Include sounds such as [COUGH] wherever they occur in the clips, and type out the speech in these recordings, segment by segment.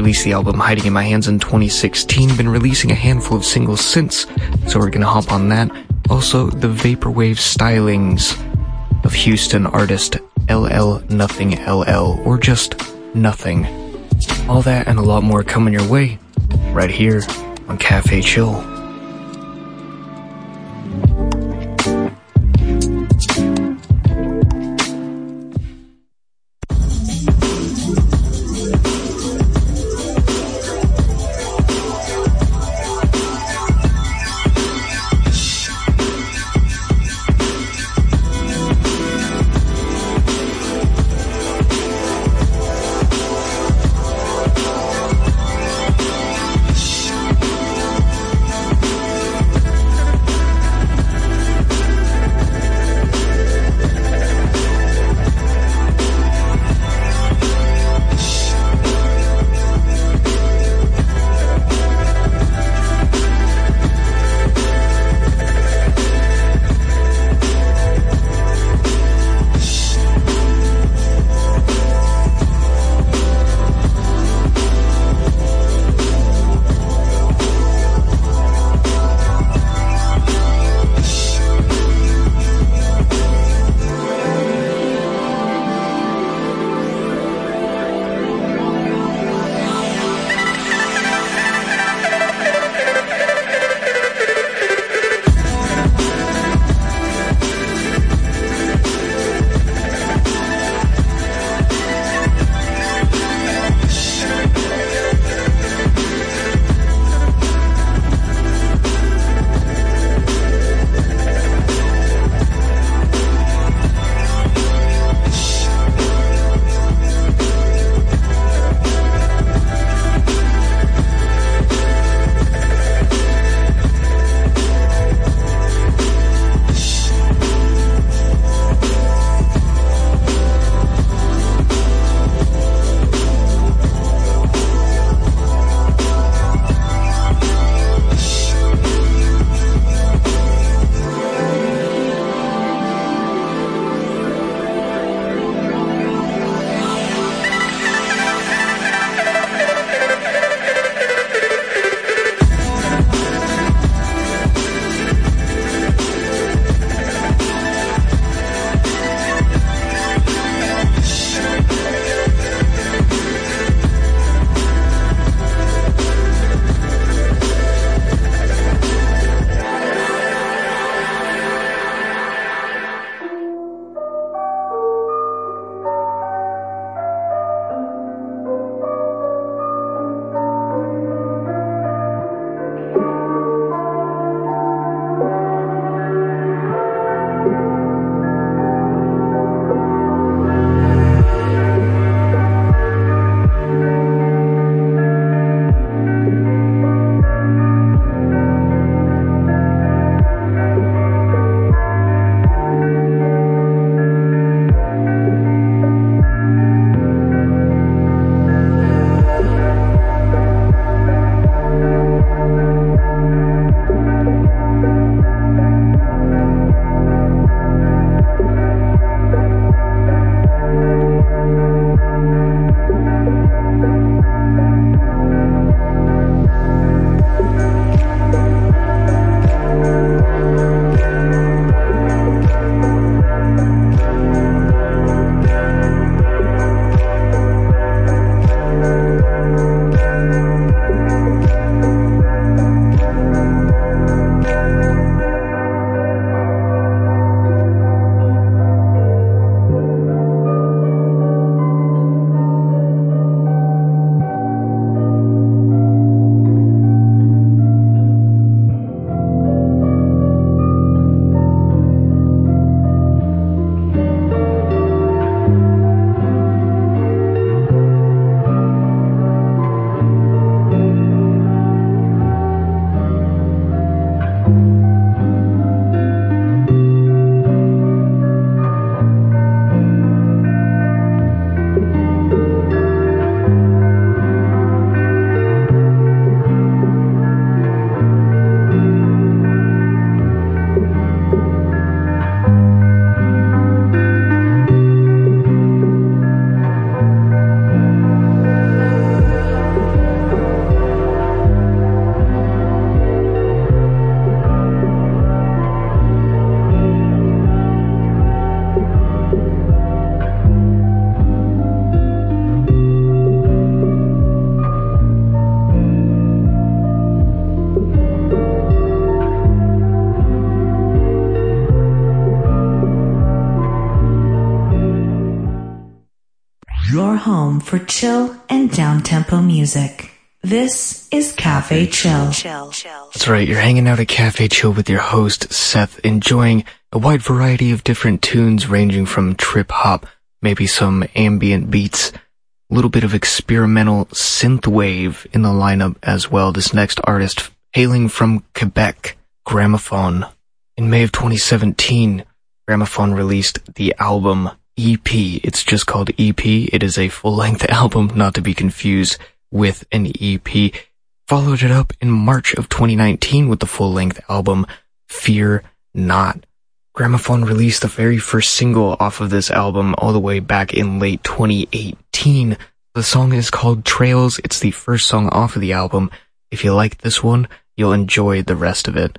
Released the album Hiding in My Hands in 2016, been releasing a handful of singles since, so we're gonna hop on that. Also, the Vaporwave stylings of Houston artist LL Nothing LL, or just Nothing. All that and a lot more coming your way, right here on Cafe Chill. Right, you're hanging out at Cafe Chill with your host, Seth, enjoying a wide variety of different tunes ranging from trip hop, maybe some ambient beats, a little bit of experimental synthwave in the lineup as well. This next artist, hailing from Quebec, Gramophone. In May of 2017, Gramophone released the album EP. It's just called EP. It is a full-length [LAUGHS] album, not to be confused with an EP. Followed it up in March of 2019 with the full-length album Fear Not. Gramophone released the very first single off of this album all the way back in late 2018. The song is called Trails. It's the first song off of the album. If you like this one, you'll enjoy the rest of it.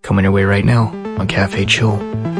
Coming your way right now on Cafe Chill.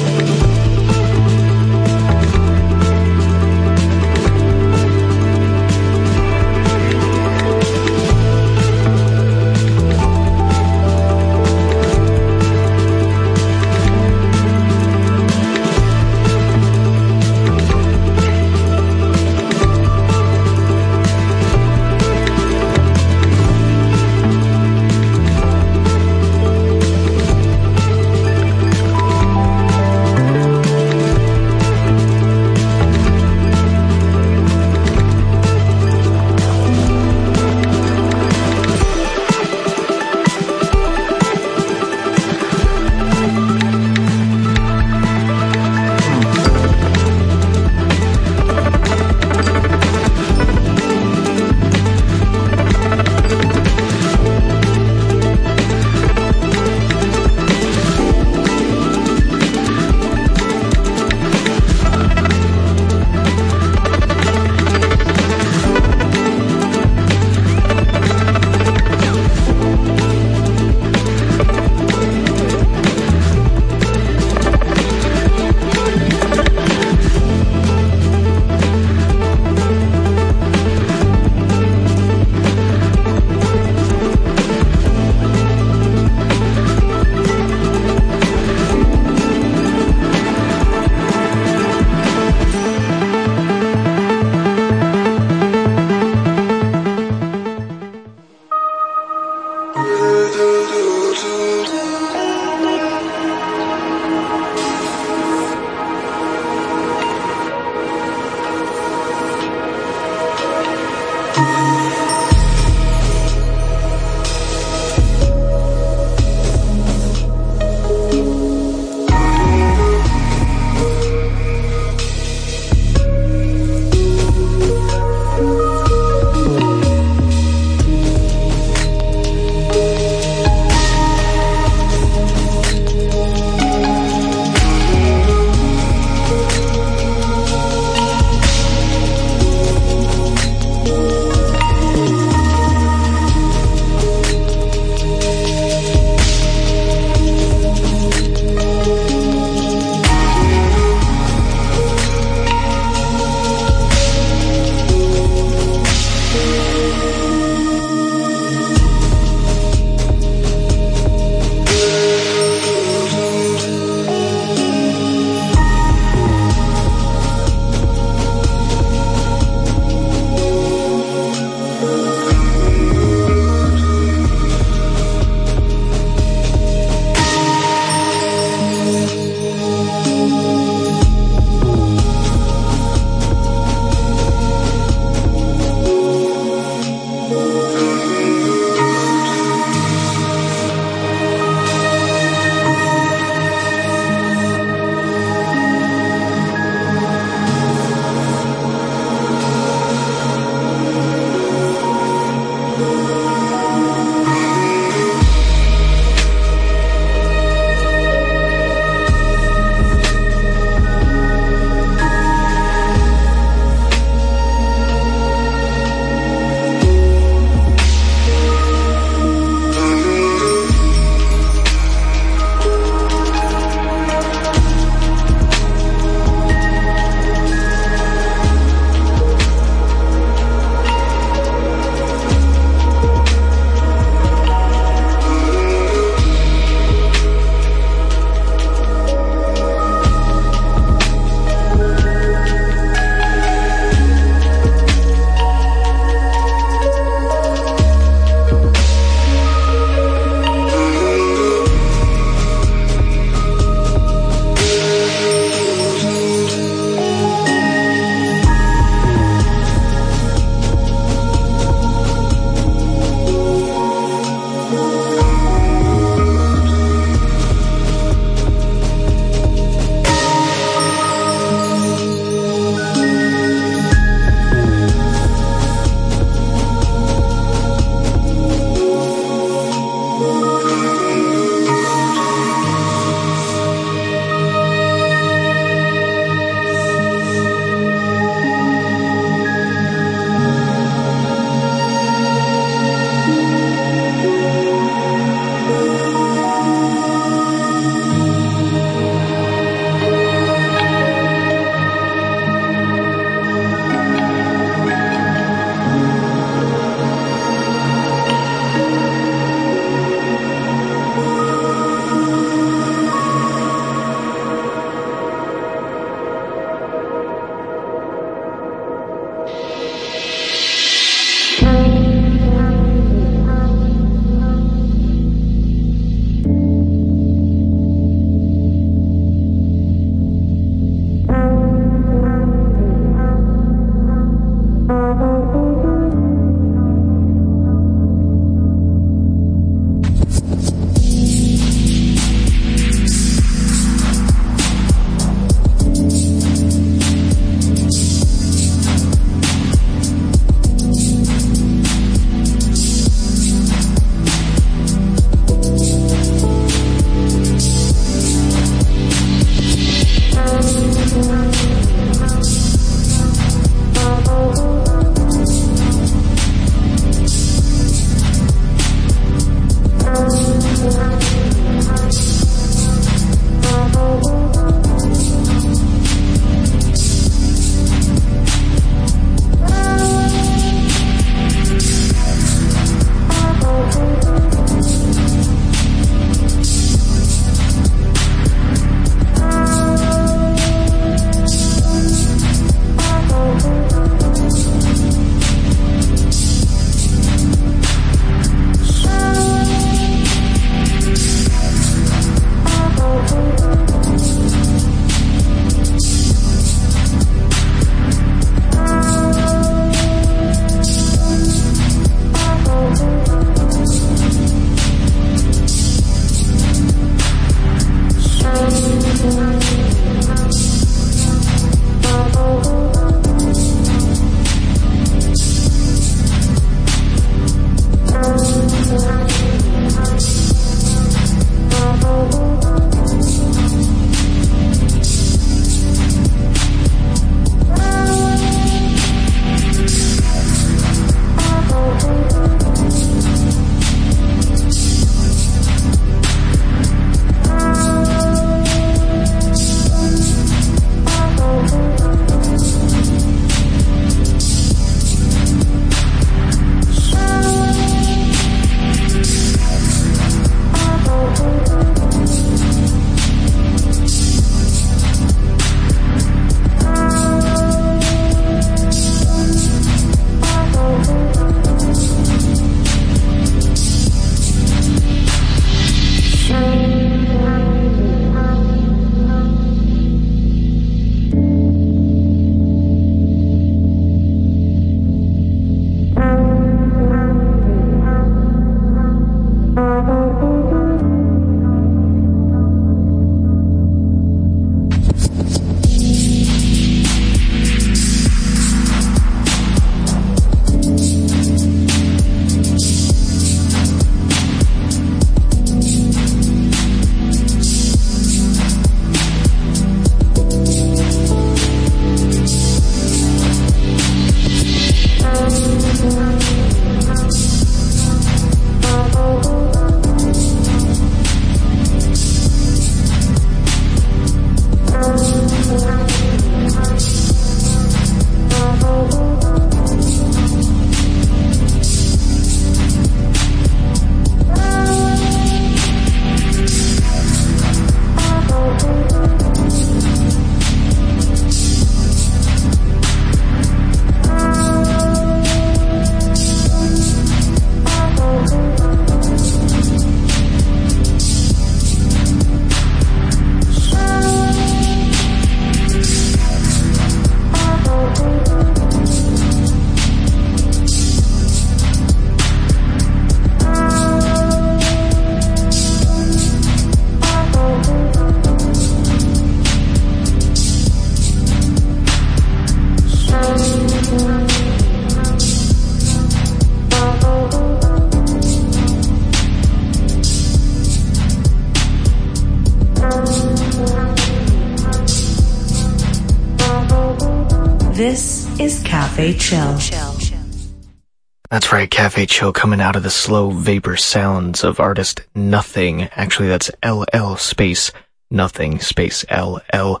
Chill coming out of the slow vapor sounds of artist Nothing. Actually, that's LL space Nothing space LL.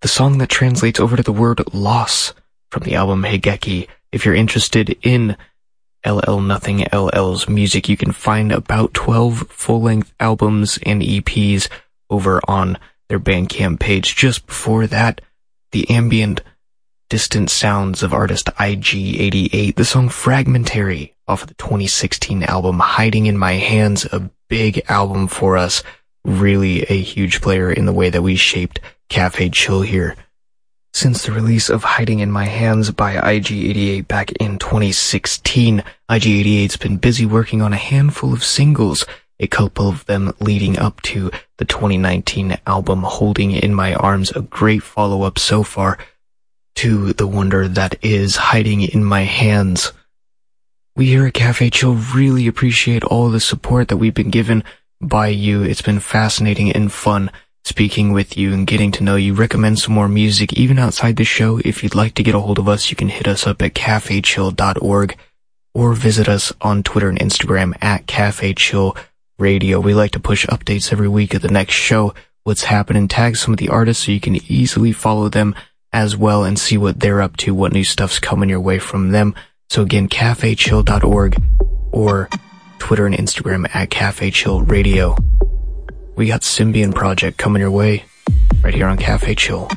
The song that translates over to the word loss from the album Higeki. If you're interested in LL Nothing LL's music, you can find about 12 full-length albums and EPs over on their Bandcamp page. Just before that, the ambient distant sounds of artist IG88, the song Fragmentary off of the 2016 album Hiding in My Hands, a big album for us, really a huge player in the way that we shaped Cafe Chill here. Since the release of Hiding in My Hands by IG88 back in 2016, IG88's been busy working on a handful of singles, a couple of them leading up to the 2019 album Holding in My Arms, a great follow-up so far to the wonder that is hiding in my hands. We here at Cafe Chill really appreciate all the support that we've been given by you. It's been fascinating and fun speaking with you and getting to know you. Recommend some more music even outside the show. If you'd like to get a hold of us, you can hit us up at cafechill.org or visit us on Twitter and Instagram at Cafe Chill Radio. We like to push updates every week of the next show, what's happening, tag some of the artists so you can easily follow them as well and see what they're up to, what new stuff's coming your way from them. So again, cafechill.org or Twitter and Instagram at Cafe Chill Radio. We got Symbion Project coming your way right here on Cafe Chill.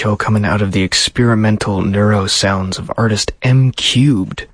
Coming out of the experimental neuro sounds of artist M Cubed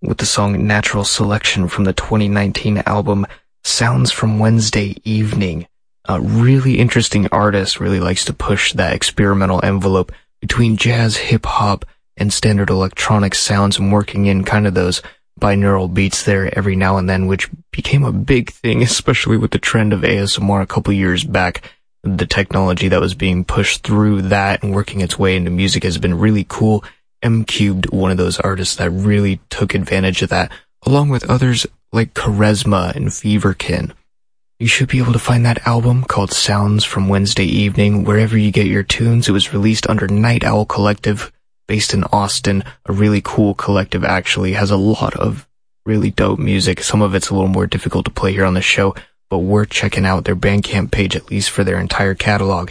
with the song Natural Selection from the 2019 album Sounds from Wednesday Evening. A really interesting artist really likes to push that experimental envelope between jazz, hip hop, and standard electronic sounds and working in kind of those binaural beats there every now and then, which became a big thing, [LAUGHS] especially with the trend of ASMR a couple years back. The technology that was being pushed through that and working its way into music has been really cool. M Cubed, one of those artists that really took advantage of that, along with others like Charisma and Feverkin. You should be able to find that album called Sounds from Wednesday Evening wherever you get your tunes. It was released under Night Owl Collective, based in Austin. A really cool collective actually has a lot of really dope music. Some of it's a little more difficult to play here on the show, but we're checking out their Bandcamp page at least for their entire catalog.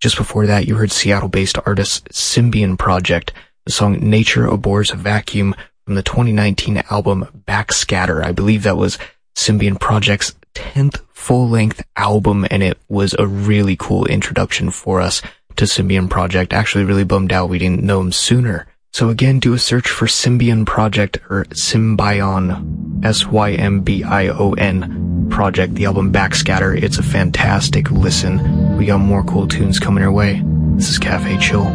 Just before that, you heard Seattle-based artist Symbion Project, the song Nature Abhors a Vacuum from the 2019 album Backscatter. I believe that was Symbion Project's 10th full-length album, and it was a really cool introduction for us to Symbion Project. Actually really bummed out we didn't know him sooner. So again, do a search for Symbion Project or Symbion, S-Y-M-B-I-O-N Project, the album Backscatter. It's a fantastic listen. We got more cool tunes coming our way. This is Cafe Chill.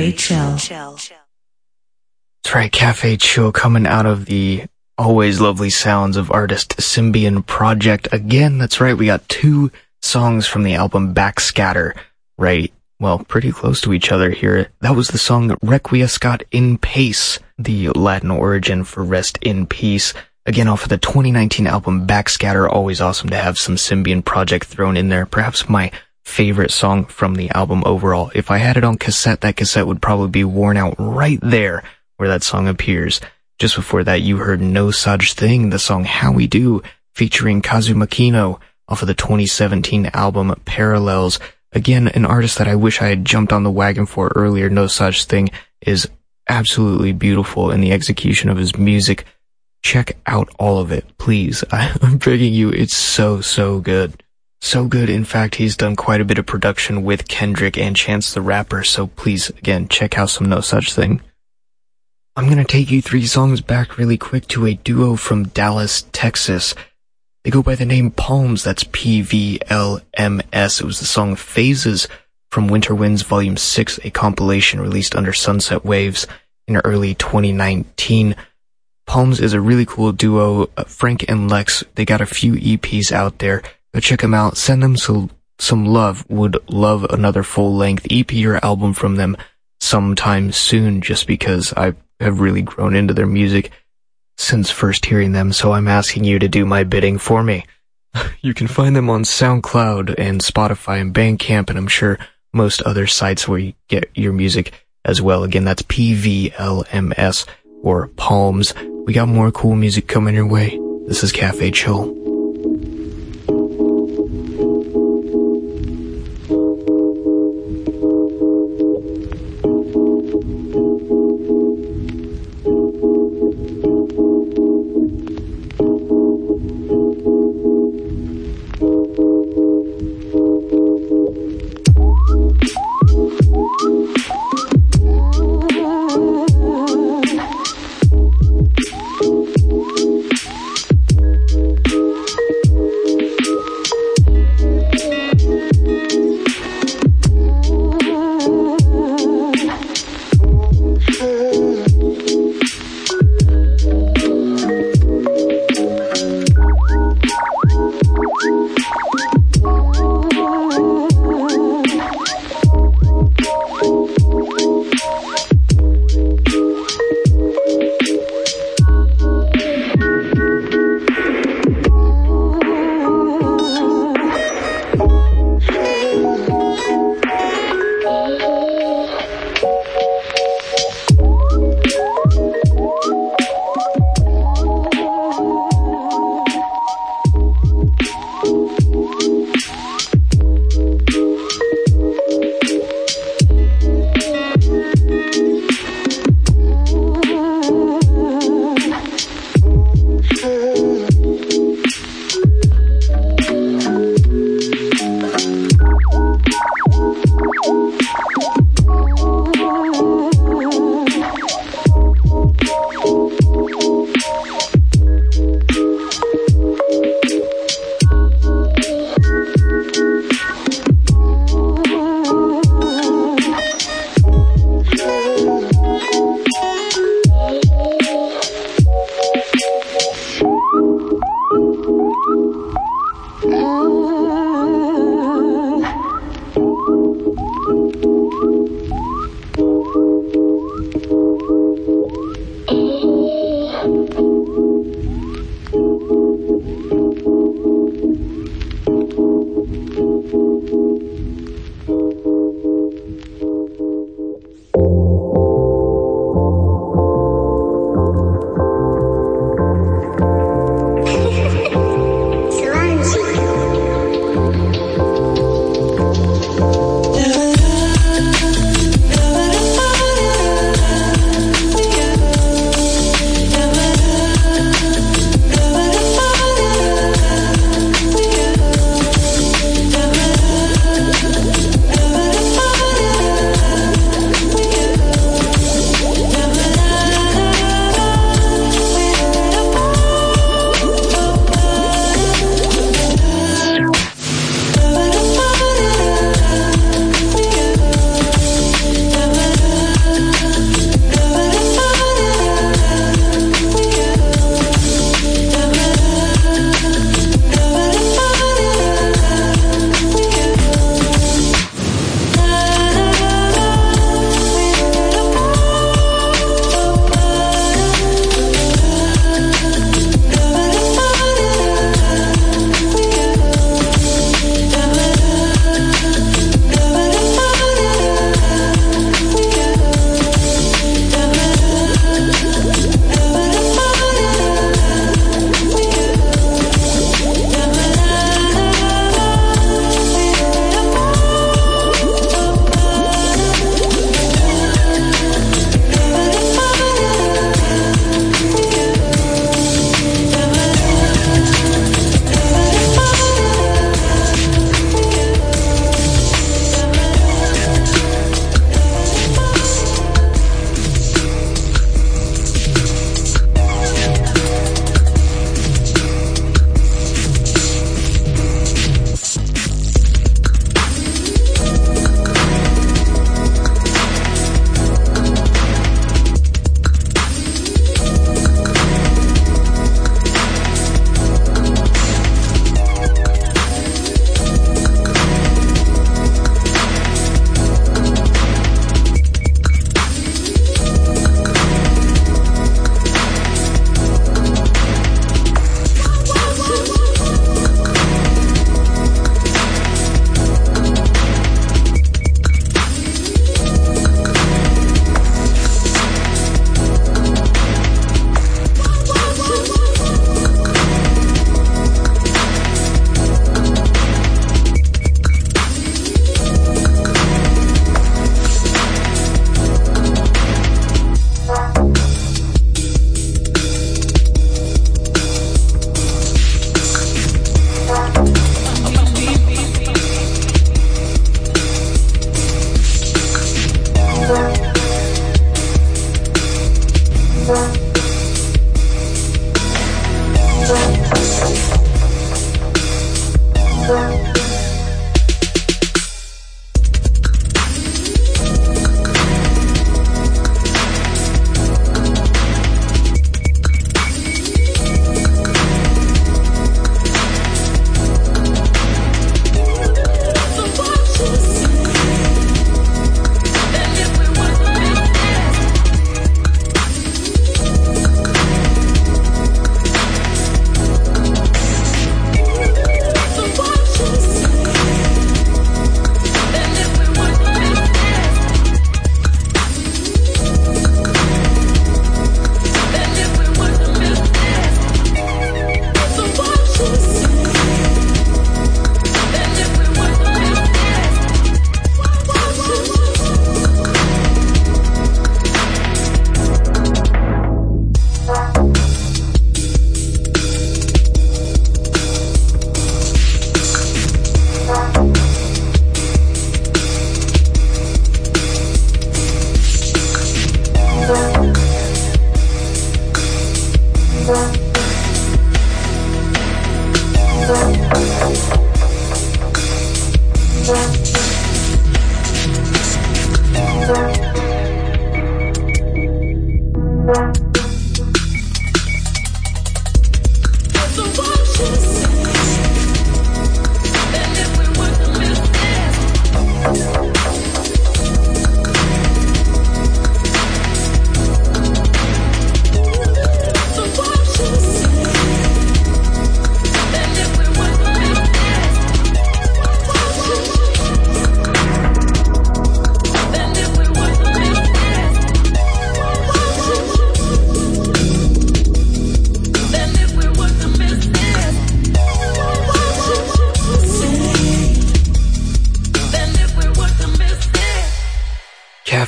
Cafe Chill. That's right, Cafe Chill coming out of the always lovely sounds of artist Symbion Project. Again, that's right, we got two songs from the album Backscatter, right? Well, pretty close to each other here. That was the song Requiescat in Pace, the Latin origin for rest in peace. Again, off of the 2019 album Backscatter, always awesome to have some Symbion Project thrown in there. Perhaps my favorite song from the album overall. If I had it on cassette, that cassette would probably be worn out right there where that song appears. Just before that, you heard No Such Thing, the song How We Do, featuring Kazu Makino off of the 2017 album Parallels. Again, an artist that I wish I had jumped on the wagon for earlier. No Such Thing is absolutely beautiful in the execution of his music check out all of it, please. [LAUGHS] I, am begging you, it's so, so good. So good, in fact, he's done quite a bit of production with Kendrick and Chance the Rapper, so please, again, check out some No Such Thing. I'm gonna take you three songs back really quick to a duo from Dallas, Texas. They go by the name Palms, that's P-V-L-M-S. It was the song Phases from Winter Winds Volume 6, a compilation released under Sunset Waves in early 2019. Palms is a really cool duo. Uh, Frank and Lex, they got a few EPs out there. Check them out. Send them some, some love. Would love another full length EP or album from them sometime soon just because I have really grown into their music since first hearing them. So I'm asking you to do my bidding for me. [LAUGHS] you can find them on SoundCloud and Spotify and Bandcamp and I'm sure most other sites where you get your music as well. Again, that's PVLMS or Palms. We got more cool music coming your way. This is Cafe Chill.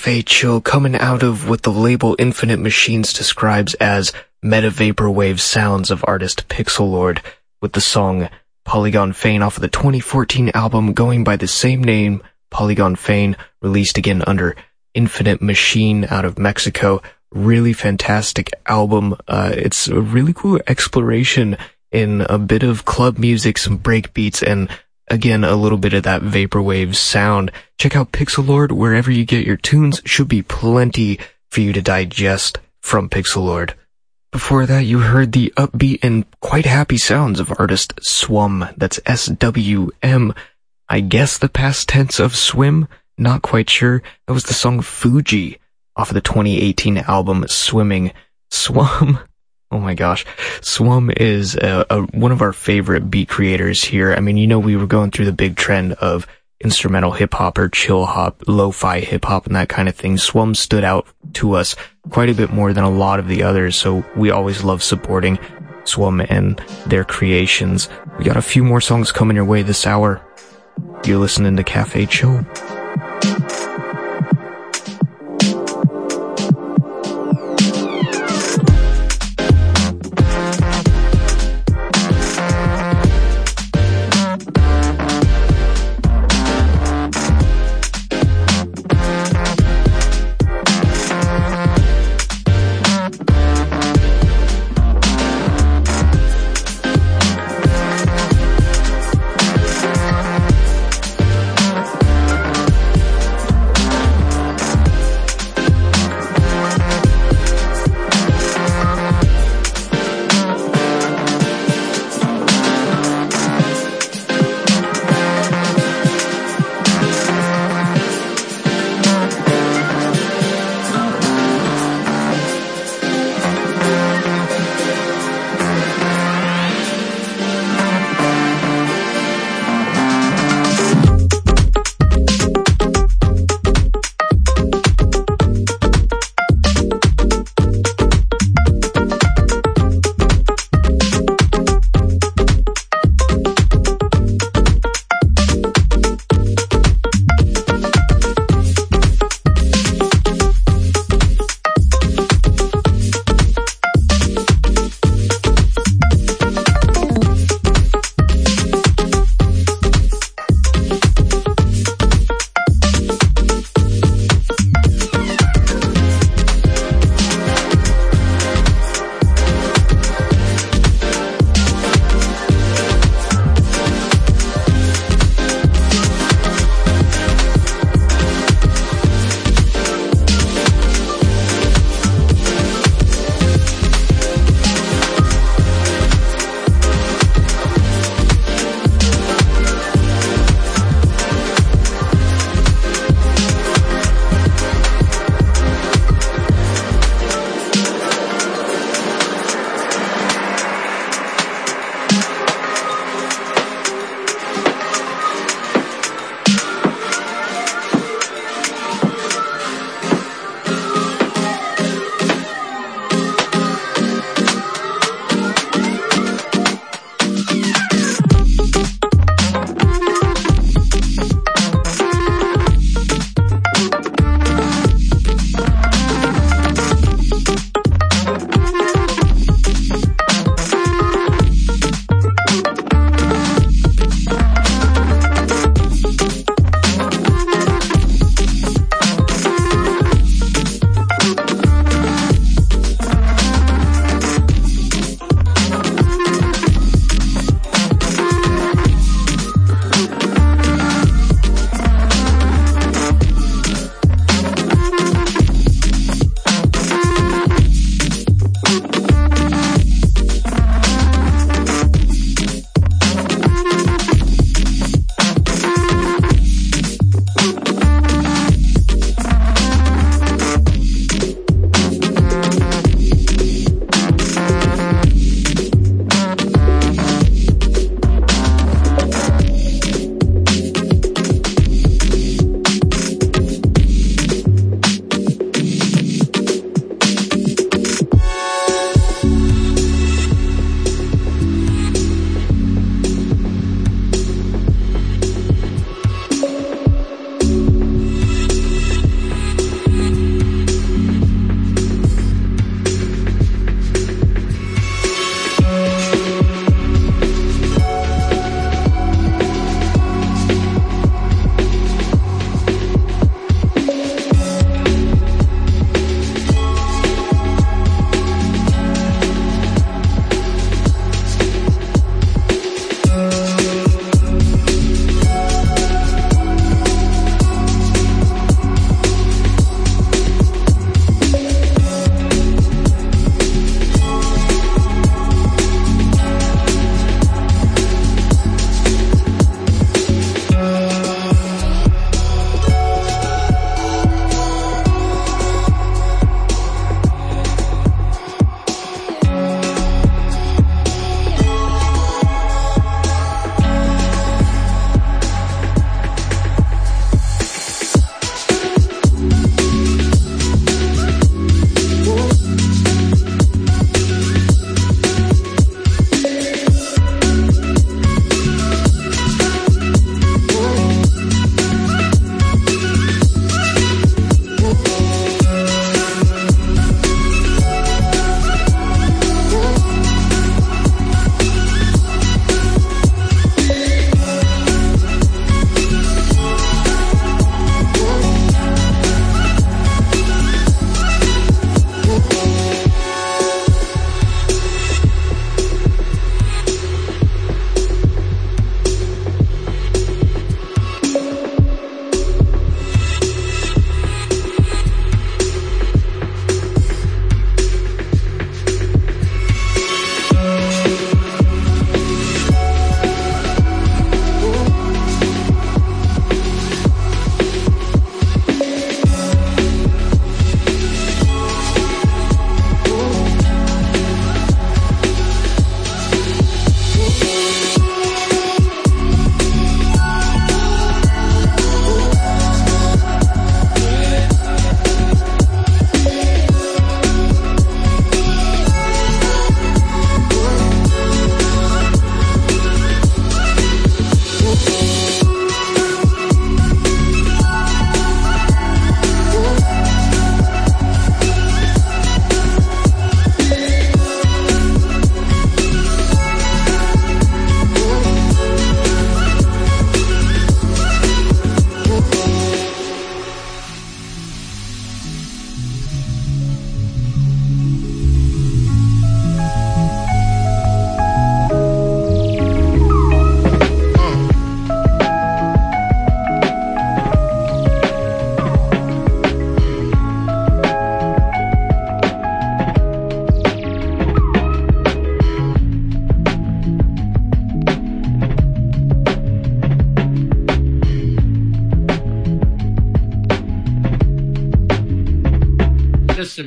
Chill coming out of what the label Infinite Machines describes as meta vaporwave sounds of artist Pixelord with the song Polygon Fane off of the 2014 album going by the same name, Polygon Fane, released again under Infinite Machine out of Mexico. Really fantastic album. Uh, it's a really cool exploration in a bit of club music, some break beats, and again, a little bit of that vaporwave sound. Check out Pixelord wherever you get your tunes. Should be plenty for you to digest from Pixelord. Before that, you heard the upbeat and quite happy sounds of artist Swum. That's S-W-M. I guess the past tense of swim? Not quite sure. That was the song Fuji off of the 2018 album Swimming. Swum Oh my gosh. Swum is a, a, one of our favorite beat creators here. I mean, you know, we were going through the big trend of instrumental hip hop or chill hop, lo-fi hip hop and that kind of thing. Swum stood out to us quite a bit more than a lot of the others. So we always love supporting Swum and their creations. We got a few more songs coming your way this hour. You're listening to Cafe Chill.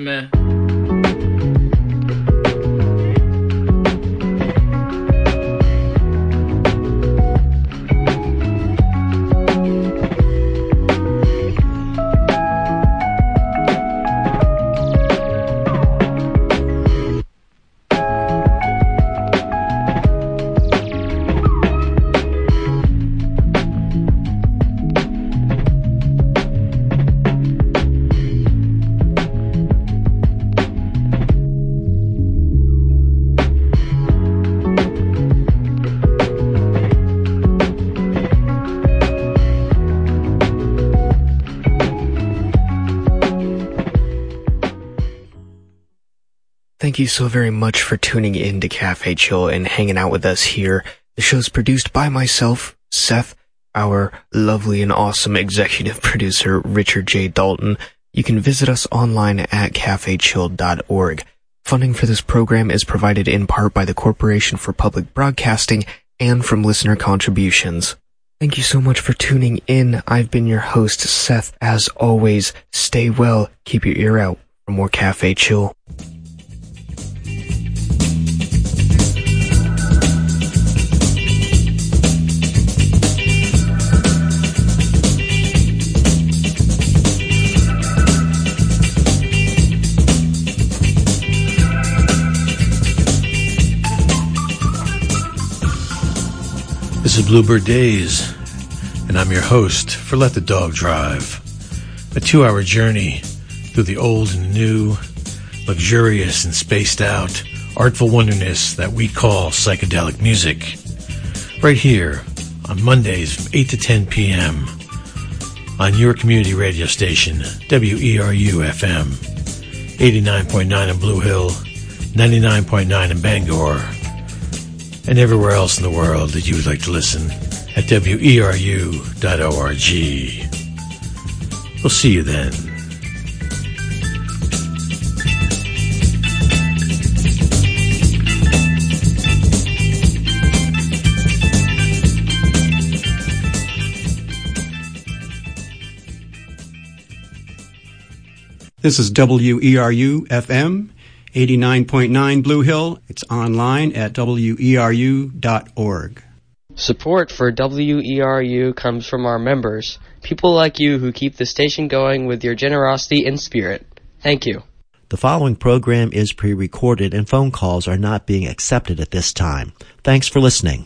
Me. Thank you so very much for tuning in to Cafe Chill and hanging out with us here. The show's produced by myself, Seth, our lovely and awesome [LAUGHS] executive producer, Richard J. Dalton. You can visit us online at cafechill.org. Funding for this program is provided in part by the Corporation for Public Broadcasting and from listener contributions. Thank you so much for tuning in. I've been your host, Seth. As always, stay well, keep your ear out for more Cafe Chill. This is Bluebird Days, and I'm your host for Let the Dog Drive. A two hour journey through the old and new, luxurious and spaced out, artful wonderness that we call psychedelic music. Right here on Mondays from 8 to 10 p.m. on your community radio station, WERU FM, 89.9 in Blue Hill, 99.9 in Bangor and everywhere else in the world that you would like to listen at weru.org. We'll see you then. This is WERU FM 89.9 Blue Hill. It's online at weru.org. Support for WERU comes from our members, people like you who keep the station going with your generosity and spirit. Thank you. The following program is pre recorded and phone calls are not being accepted at this time. Thanks for listening.